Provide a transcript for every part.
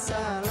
kau punya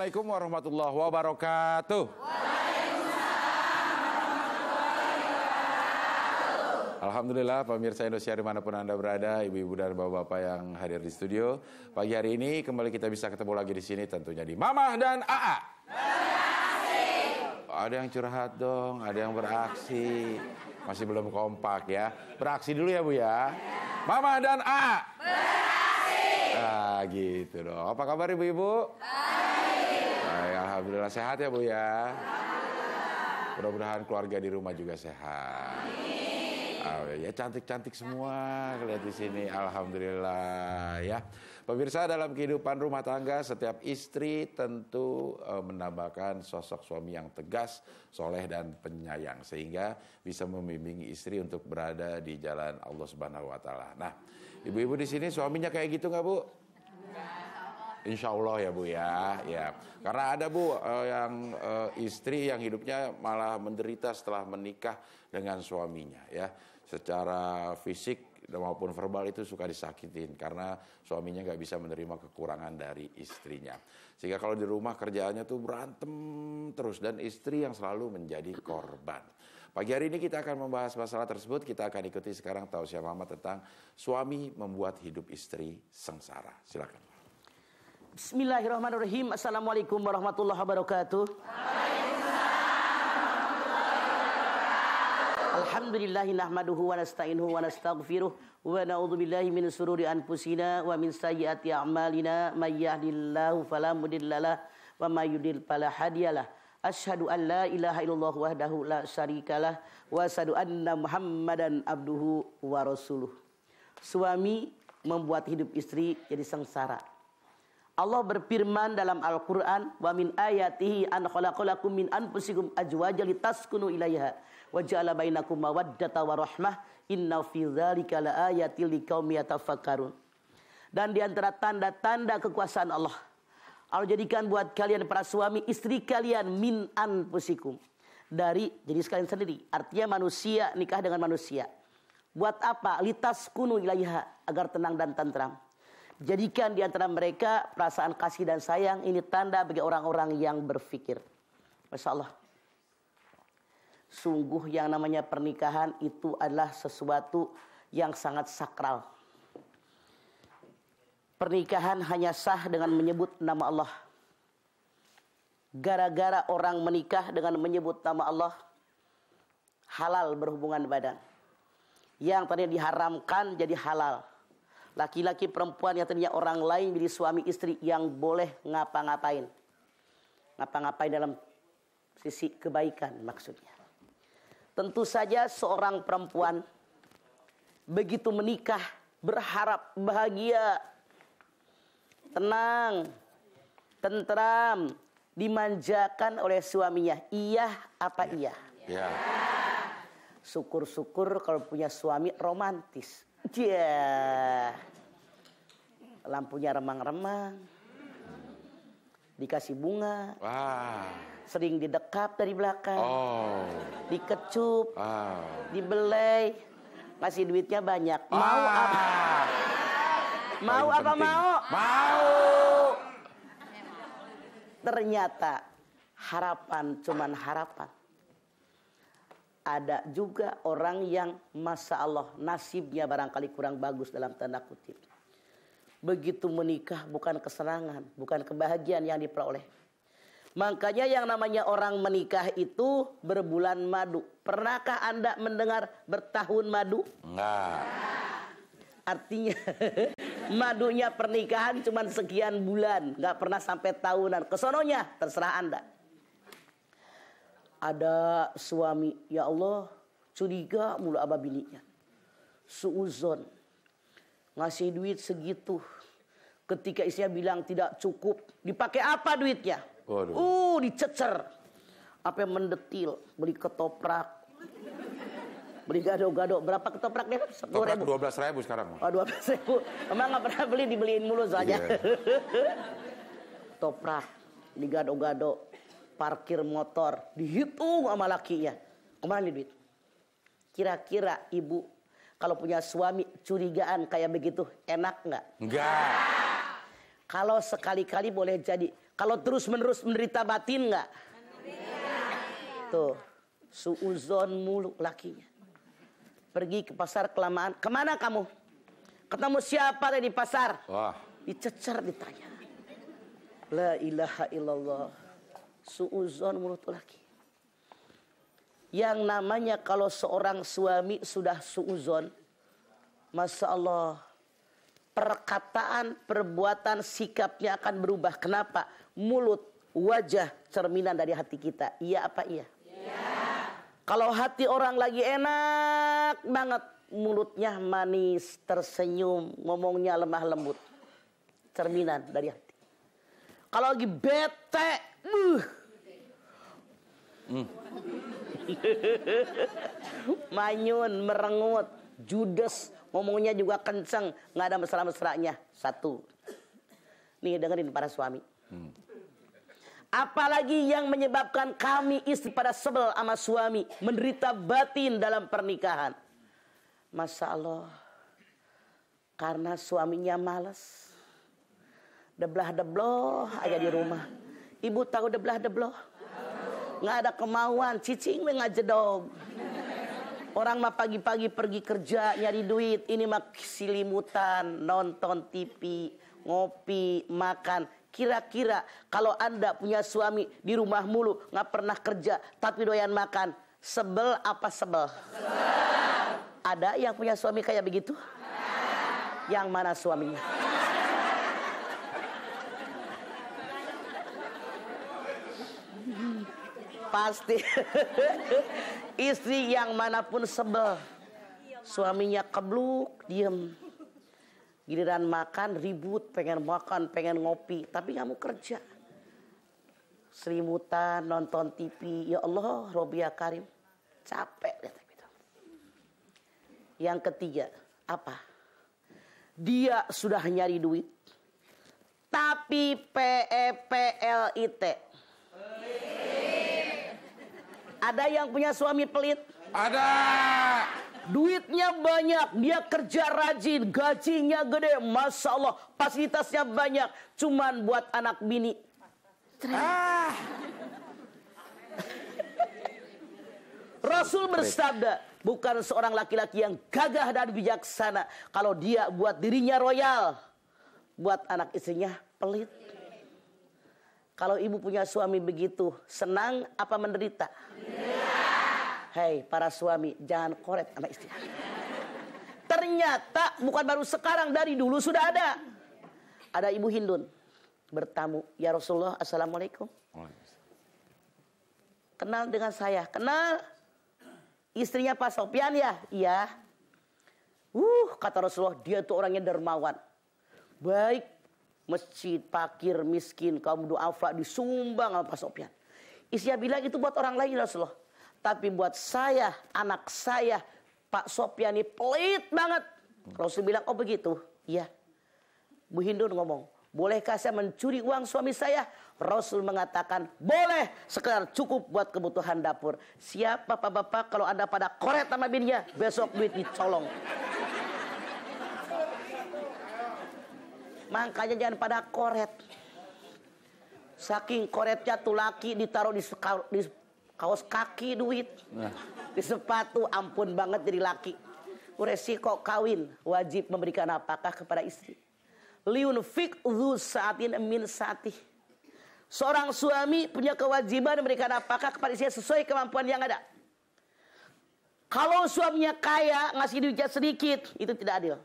Assalamualaikum warahmatullahi wabarakatuh. Alhamdulillah pemirsa Indonesia di mana pun Anda berada, ibu-ibu dan bapak-bapak yang hadir di studio. Pagi hari ini kembali kita bisa ketemu lagi di sini tentunya di Mamah dan AA. Ada yang curhat dong, ada yang beraksi. Masih belum kompak ya. Beraksi dulu ya Bu ya. Mamah dan AA. Beraksi. Ah gitu dong. Apa kabar ibu-ibu? Alhamdulillah sehat ya Bu ya. Mudah-mudahan keluarga di rumah juga sehat. Oh, ya cantik-cantik semua lihat di sini. Alhamdulillah ya. Pemirsa dalam kehidupan rumah tangga setiap istri tentu eh, menambahkan sosok suami yang tegas, soleh dan penyayang sehingga bisa membimbing istri untuk berada di jalan Allah Subhanahu wa taala. Nah, ibu-ibu di sini suaminya kayak gitu nggak Bu? Insya Allah ya Bu ya, ya. Karena ada Bu eh, yang eh, istri yang hidupnya malah menderita setelah menikah dengan suaminya ya. Secara fisik maupun verbal itu suka disakitin karena suaminya nggak bisa menerima kekurangan dari istrinya. Sehingga kalau di rumah kerjaannya tuh berantem terus dan istri yang selalu menjadi korban. Pagi hari ini kita akan membahas masalah tersebut. Kita akan ikuti sekarang tausiah mama tentang suami membuat hidup istri sengsara. Silakan. Bismillahirrahmanirrahim. Assalamualaikum warahmatullahi wabarakatuh. Alhamdulillahi nahmaduhu wa nasta'inuhu wa nastaghfiruh wa na'udzu billahi min sururi anfusina wa min sayyiati a'malina may yahdihillahu fala mudhillalah wa may yudlil fala hadiyalah. Asyhadu an la ilaha illallah wahdahu la syarikalah wa asyhadu anna Muhammadan abduhu wa rasuluh. Suami membuat hidup istri jadi sengsara. Allah berfirman dalam Al-Quran wa min ayatihi an khalaqalakum min anfusikum azwajan litaskunu ilaiha wa ja'ala bainakum mawaddata wa rahmah inna fi dzalika laayatil liqaumin yatafakkarun. Dan di antara tanda-tanda kekuasaan Allah Allah jadikan buat kalian para suami istri kalian min anfusikum dari jadi sekalian sendiri. Artinya manusia nikah dengan manusia. Buat apa? Litas kunu ilaiha agar tenang dan tentram. Jadikan di antara mereka perasaan kasih dan sayang ini tanda bagi orang-orang yang berfikir. Masya Allah. Sungguh yang namanya pernikahan itu adalah sesuatu yang sangat sakral. Pernikahan hanya sah dengan menyebut nama Allah. Gara-gara orang menikah dengan menyebut nama Allah, halal berhubungan badan. Yang tadinya diharamkan jadi halal. Laki-laki perempuan yang tadinya orang lain jadi suami istri yang boleh ngapa-ngapain. Ngapa-ngapain dalam sisi kebaikan maksudnya. Tentu saja seorang perempuan begitu menikah berharap bahagia, tenang, tentram, dimanjakan oleh suaminya. Iya apa iya? Ya. Syukur-syukur kalau punya suami romantis. Dia lampunya remang-remang, dikasih bunga, Wah. sering didekap dari belakang, Oh. dikecup, Wow. dibelai, ngasih duitnya banyak. Mau Ah. apa? Mau Paling apa penting. mau? Mau. Ternyata harapan cuman harapan. Ada juga orang yang masa Allah nasibnya barangkali kurang bagus dalam tanda kutip. Begitu menikah bukan kesenangan, bukan kebahagiaan yang diperoleh. Makanya yang namanya orang menikah itu berbulan madu. Pernahkah Anda mendengar bertahun madu? Enggak. Artinya madunya pernikahan cuma sekian bulan, nggak pernah sampai tahunan. Kesononya terserah Anda. Ada suami, ya Allah, curiga mulu abah bininya. Suuzon. Ngasih duit segitu. Ketika istrinya bilang tidak cukup, dipakai apa duitnya? Waduh. Uh, dicecer. Apa yang mendetil, beli ketoprak. Beli gado-gado. Berapa ketopraknya? Sepuluh Toprak ribu. dua belas ribu sekarang. Oh, dua belas ribu. Emang nggak pernah beli, dibeliin mulu soalnya. Iya. Toprak, digado-gado, parkir motor, dihitung sama lakinya. Ke mana nih duit? Kira-kira ibu kalau punya suami curigaan kayak begitu enak nggak? Enggak. Kalau sekali-kali boleh jadi. Kalau terus-menerus menderita batin nggak? Tuh, suuzon mulu lakinya. Pergi ke pasar kelamaan. Ke mana kamu? Ketemu siapa tadi di pasar? Wah. Dicecer ditanya. La ilaha illallah. Suuzon mulut laki. Yang namanya kalau seorang suami sudah suuzon. Masya Allah. Perkataan, perbuatan, sikapnya akan berubah. Kenapa? Mulut, wajah, cerminan dari hati kita. Iya apa iya? Kalau hati orang lagi enak banget, mulutnya manis, tersenyum, ngomongnya lemah lembut. Cerminan dari hati. Kalau lagi bete, uh. Manyun, merengut, judes, ngomongnya juga kenceng, nggak ada mesra-mesranya. Satu. Nih dengerin para suami. Apalagi yang menyebabkan kami istri pada sebel sama suami. Menderita batin dalam pernikahan. Masya Allah. Karena suaminya males. Deblah-debloh aja di rumah. Ibu tahu deblah-debloh? Nggak ada kemauan. Cicing mah jedog. Orang mah pagi-pagi pergi kerja nyari duit. Ini mah silimutan, nonton TV, ngopi, makan. Kira-kira kalau anda punya suami di rumah mulu nggak pernah kerja tapi doyan makan, sebel apa sebel? Ada yang punya suami kayak begitu? Yang mana suaminya? Pasti istri yang mana pun sebel, suaminya kebluk, diem. Giliran makan ribut, pengen makan, pengen ngopi, tapi nggak mau kerja. Selimutan, nonton TV, ya Allah, Robia Karim, capek. Yang ketiga, apa? Dia sudah nyari duit, tapi PEPLIT. Ada yang punya suami pelit? Ada. Duitnya banyak, dia kerja rajin, gajinya gede, masya Allah, fasilitasnya banyak, cuman buat anak bini. Ah. Rasul bersabda, bukan seorang laki-laki yang gagah dan bijaksana kalau dia buat dirinya royal, buat anak istrinya pelit. Kalau ibu punya suami begitu, senang apa menderita? Hei para suami, jangan koret sama istri. Ternyata bukan baru sekarang, dari dulu sudah ada. Ada ibu Hindun bertamu, ya Rasulullah, Assalamualaikum. Kenal dengan saya, kenal. Istrinya Pak Sopian ya? Iya. Uh, kata Rasulullah, dia tuh orangnya dermawan. Baik, masjid, pakir, miskin, kaum duafa disumbang sama Pak Sopian. Istrinya bilang itu buat orang lain Rasulullah. Tapi buat saya, anak saya, Pak Sopian ini pelit banget. Rasul bilang, oh begitu? Iya. Bu Hindun ngomong, bolehkah saya mencuri uang suami saya? Rasul mengatakan, boleh. Sekedar cukup buat kebutuhan dapur. Siap bapak-bapak kalau anda pada koret sama bininya, besok duit dicolong. Makanya jangan pada koret. Saking koretnya tuh laki ditaruh di, di Kaos kaki duit. Di sepatu ampun banget jadi laki. Resiko kawin wajib memberikan apakah kepada istri. Liun fik dhu saatin min saatih. Seorang suami punya kewajiban memberikan apakah kepada istrinya sesuai kemampuan yang ada. Kalau suaminya kaya ngasih duitnya sedikit, itu tidak adil.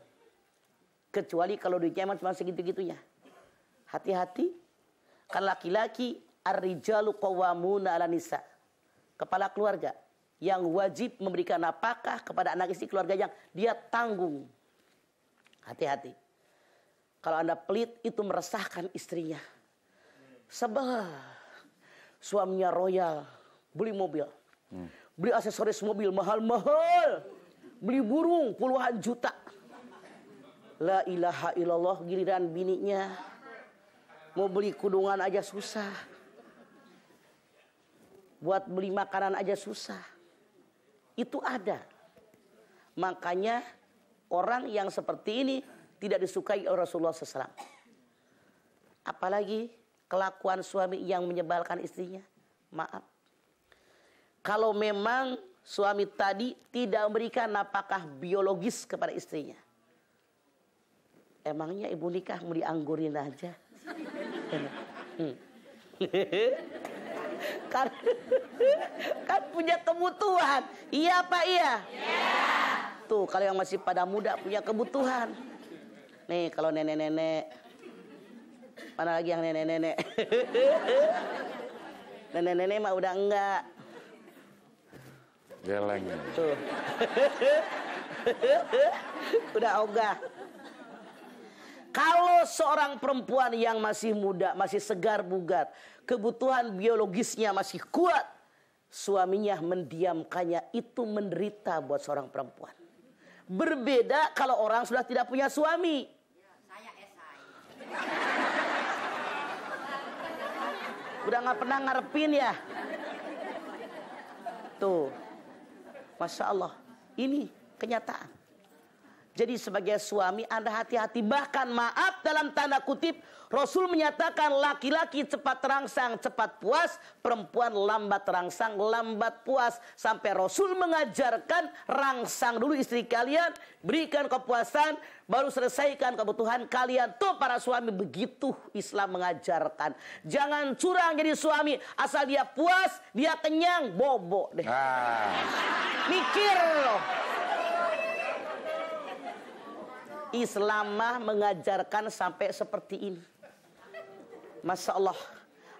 Kecuali kalau duitnya emang cuma segitu-gitunya. Hati-hati. Kan laki-laki ar-rijalu qawwamuna 'ala nisa. Kepala keluarga yang wajib memberikan apakah kepada anak istri keluarga yang dia tanggung. Hati-hati. Kalau Anda pelit itu meresahkan istrinya. Sebel. Suaminya royal, beli mobil. Beli aksesoris mobil mahal-mahal. Beli burung puluhan juta. La ilaha illallah giliran bininya. Mau beli kudungan aja susah. Buat beli makanan aja susah. Itu ada. Makanya orang yang seperti ini tidak disukai oleh Rasulullah SAW. Apalagi kelakuan suami yang menyebalkan istrinya. Maaf. Kalau memang suami tadi tidak memberikan apakah biologis kepada istrinya. Emangnya ibu nikah mau dianggurin aja? Hmm. kan, kan punya kebutuhan. Iya Pak iya? Tuh kalau yang masih pada muda punya kebutuhan. Nih kalau nenek-nenek. Mana lagi yang nenek-nenek? nenek-nenek mah udah enggak. Geleng. Tuh. udah ogah. Kalau seorang perempuan yang masih muda, masih segar bugar, kebutuhan biologisnya masih kuat, suaminya mendiamkannya itu menderita buat seorang perempuan. Berbeda kalau orang sudah tidak punya suami. Udah nggak pernah ngarepin ya. Tuh. Masya Allah. Ini kenyataan. Jadi sebagai suami Anda hati-hati. Bahkan maaf dalam tanda kutip. Rasul menyatakan laki-laki cepat terangsang, cepat puas. Perempuan lambat terangsang, lambat puas. Sampai Rasul mengajarkan rangsang dulu istri kalian. Berikan kepuasan. Baru selesaikan kebutuhan kalian. Tuh para suami begitu Islam mengajarkan. Jangan curang jadi suami. Asal dia puas, dia kenyang, bobo deh. Ah, Mikir loh. Islam mah mengajarkan sampai seperti ini. Masya Allah.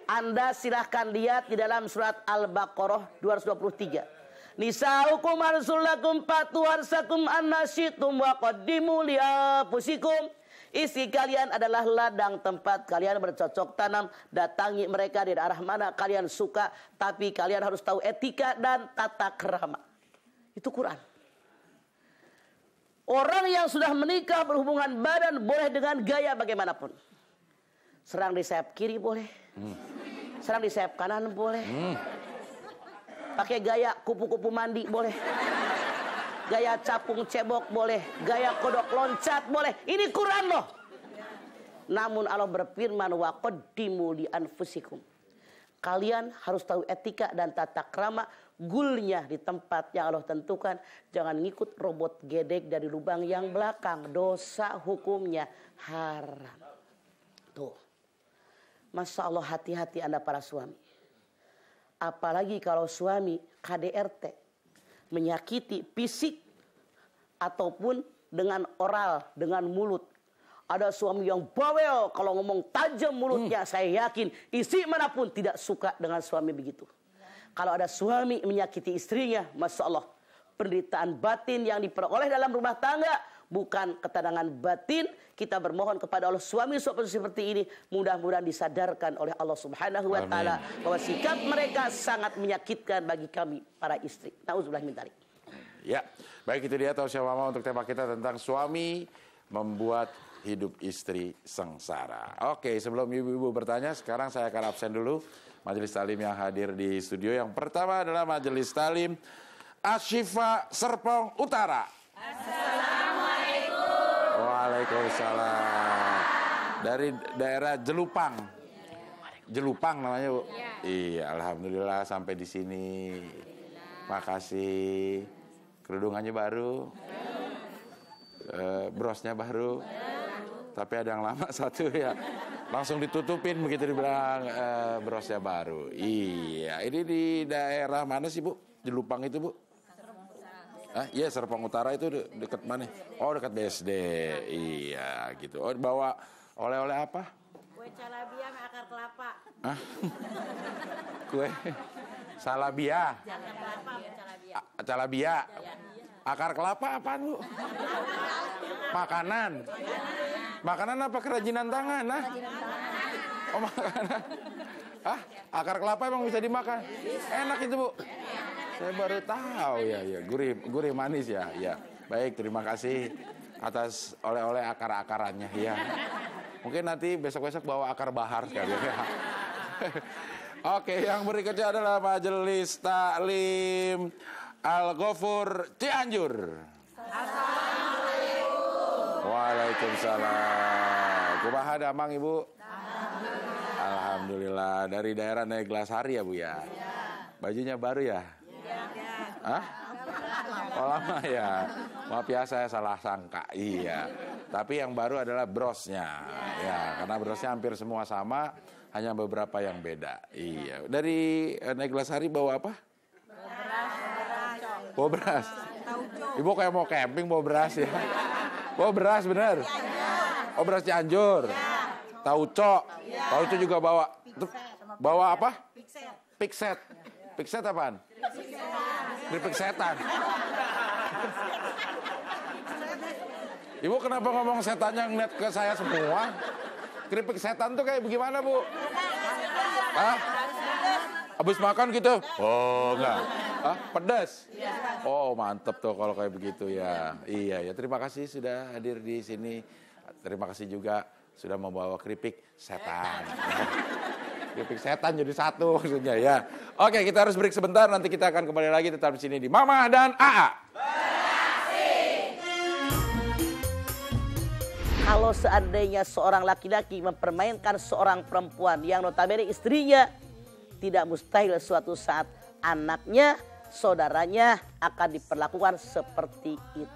Anda silahkan lihat di dalam surat Al-Baqarah 223. Nisaukum arsulakum patu harsakum annasyitum wa qaddimu liapusikum. Isi kalian adalah ladang tempat kalian bercocok tanam. Datangi mereka dari arah mana kalian suka. Tapi kalian harus tahu etika dan tata kerama. Itu Quran. Orang yang sudah menikah berhubungan badan boleh dengan gaya bagaimanapun. Serang di sayap kiri boleh. Serang di sayap kanan boleh. Pakai gaya kupu-kupu mandi boleh. Gaya capung cebok boleh. Gaya kodok loncat boleh. Ini Quran loh. Namun Allah berfirman wa qaddimu li anfusikum. Kalian harus tahu etika dan tata krama gulnya di tempat yang Allah tentukan. Jangan ngikut robot gedek dari lubang yang belakang. Dosa hukumnya haram. Tuh. Masya Allah hati-hati anda para suami. Apalagi kalau suami KDRT. Menyakiti fisik. Ataupun dengan oral, dengan mulut. Ada suami yang bawel kalau ngomong tajam mulutnya. Saya yakin istri mana pun tidak suka dengan suami begitu. Kalau ada suami menyakiti istrinya, masya Allah, penderitaan batin yang diperoleh dalam rumah tangga bukan ketenangan batin. Kita bermohon kepada Allah suami suami seperti ini mudah-mudahan disadarkan oleh Allah Subhanahu wa taala bahwa sikap mereka sangat menyakitkan bagi kami para istri. Nauzubillah min dzalik. ya. Baik itu dia tausiah mama untuk tema kita tentang suami membuat hidup istri sengsara. Oke, sebelum ibu-ibu bertanya, sekarang saya akan absen dulu majelis talim yang hadir di studio. Yang pertama adalah majelis talim Ashifa Serpong Utara. Assalamualaikum. Waalaikumsalam. Dari daerah Jelupang. Jelupang namanya bu. Iya, alhamdulillah sampai di sini. Makasih. Kerudungannya baru. Eh, brosnya baru. Tapi ada yang lama satu ya. Langsung ditutupin begitu dibilang brosnya baru. Iya, ini di daerah mana sih bu? Jelupang itu bu? Ah, iya Serpong Utara itu de- dekat mana? Oh dekat BSD. Iya gitu. Oh bawa oleh-oleh apa? Kue calabia sama akar kelapa. Hah? Kue salabia. Akar kelapa kue calabia. Calabia. Akar kelapa apaan bu? Makanan. Makanan apa kerajinan tangan? Ah? Oh makanan. Ah, akar kelapa emang bisa dimakan? Enak itu bu. Saya baru tahu ya, ya gurih, gurih manis ya, ya. Baik, terima kasih atas oleh-oleh akar-akarannya ya. Mungkin nanti besok-besok bawa akar bahar sekali ya. Oke, yang berikutnya adalah Majelis Taklim Al-Ghafur Cianjur. Waalaikumsalam. Kumaha damang Ibu? Alhamdulillah. Dari daerah Neglasari ya Bu ya? Bajunya baru ya? Hah? Oh lama ya. Maaf ya saya salah sangka. Iya. Tapi yang baru adalah brosnya. Ya, karena brosnya hampir semua sama, hanya beberapa yang beda. Iya. Dari eh, Neglasari bawa apa? Bawa beras. Ibu kayak mau camping bawa beras ya. Bawa beras bener. Oh beras Cianjur. Tauco. Tauco juga bawa. Bawa apa? Pixet. Pixet apaan? Keripik setan. Ibu kenapa ngomong setannya ngeliat ke saya semua? Keripik setan tuh kayak bagaimana bu? Hah? Habis makan gitu? Oh enggak. Hah? Pedas? Oh mantep tuh kalau kayak begitu ya. Iya ya terima kasih sudah hadir di sini. Terima kasih juga sudah membawa keripik setan. Keripik setan jadi satu maksudnya ya. Oke kita harus break sebentar nanti kita akan kembali lagi tetap di sini di Mama dan AA. Kalau seandainya seorang laki-laki mempermainkan seorang perempuan yang notabene istrinya, tidak mustahil suatu saat anaknya, saudaranya akan diperlakukan seperti itu.